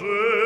Боже.